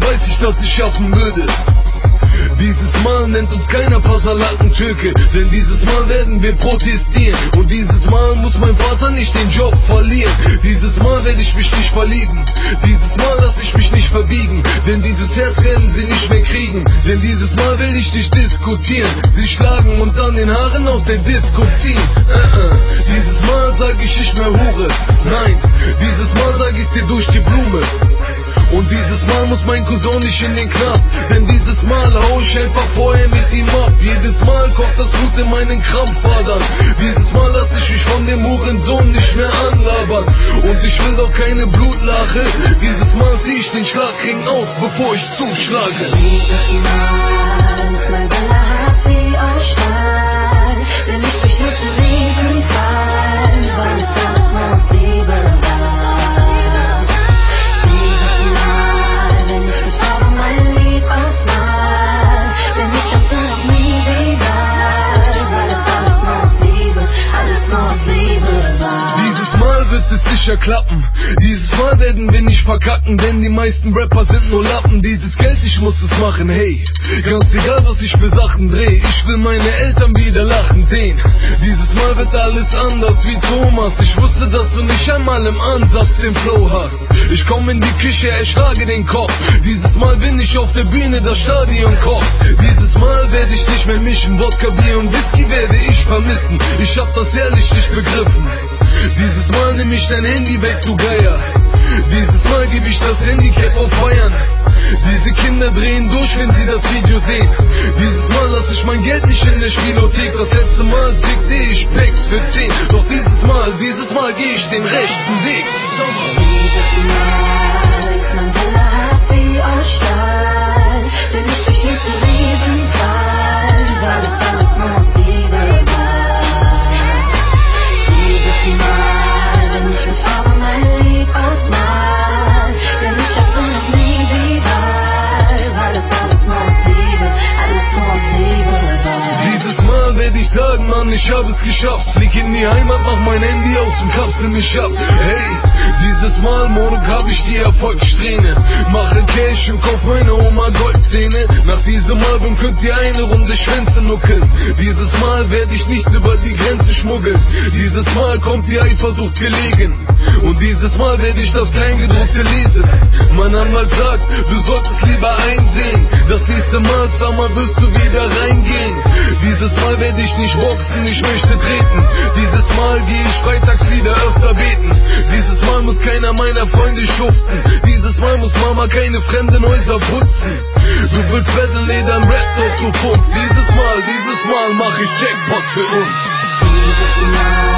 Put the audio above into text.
was ich schaffen würde. Dieses Mal nennt uns keiner Passerlatten-Türke, denn dieses Mal werden wir protestieren. Und dieses Mal muss mein Vater nicht den Job verlieren. Dieses Mal werde ich mich nicht verlieben. Dieses Mal lasse ich mich nicht verbiegen, denn dieses Herz werden sie nicht mehr kriegen. Denn dieses Mal will ich nicht diskutieren. Sie schlagen und dann den Haaren aus der Disco ziehen. Äh, äh. Dieses Mal sag ich nicht mehr Hure. Nein, dieses Mal sag ich dir durch die Blume. Und dieses Mal muss mein Cousin nicht in den Knast, denn dieses Mal hau ich einfach vorher mit ihm ab. Jedes Mal kocht das Blut in meinen Krampfadern. Dieses Mal lass ich mich von dem Hurensohn nicht mehr anlabern. Und ich will doch keine Blutlache. Dieses Mal zieh ich den Schlagring aus, bevor ich zuschlage. Sicher klappen. Dieses Mal werden wir nicht verkacken, denn die meisten Rapper sind nur Lappen. Dieses Geld, ich muss es machen, hey. Ganz egal, was ich für Sachen dreh. Ich will meine Eltern wieder lachen sehen. Dieses Mal wird alles anders wie Thomas. Ich wusste, dass du nicht einmal im Ansatz den Flow hast. Ich komm in die Küche, erschlage den Kopf. Dieses Mal bin ich auf der Bühne, das Stadion kocht. Dieses Mal werde ich nicht mehr mischen. Wodka, Bier und Whisky werde ich vermissen. Ich hab das ehrlich nicht begriffen. Ich dein Handy weg, du Geier. Dieses Mal gebe ich das Handicap auf Feiern. Diese Kinder drehen durch, wenn sie das Video sehen. Dieses Mal lasse ich mein Geld nicht in der Spielothek. Das letzte Mal tickte ich Packs für 10. Doch dieses Mal, dieses Mal gehe ich den rechten Weg. Mann, ich hab es geschafft. Flieg in die Heimat, mach mein Handy aus und kapsel mich ab. Hey, dieses Mal, Monok, hab ich die Erfolgssträhne. Mache Cash und kauf meine Oma Goldzähne. Nach diesem Album könnt ihr eine Runde Schwänze nuckeln. Dieses Mal werde ich nichts über die Grenze schmuggeln. Dieses Mal kommt die Eifersucht gelegen. Und dieses Mal werde ich das Kleingedruckte lesen. Mein Anwalt sagt, du solltest lieber einsehen. Das nächste Mal, Summer, wirst du wieder reingehen. Dieses Mal werde ich nicht boxen, ich möchte treten. Dieses Mal gehe ich freitags wieder öfter beten. Dieses Mal muss keiner meiner Freunde schuften. Dieses Mal muss Mama keine fremden Häuser putzen. Du willst Battle-Ledern, Rap, doch du Fuchs. Dieses Mal, dieses Mal mach ich Jackpot für uns. Dieses Mal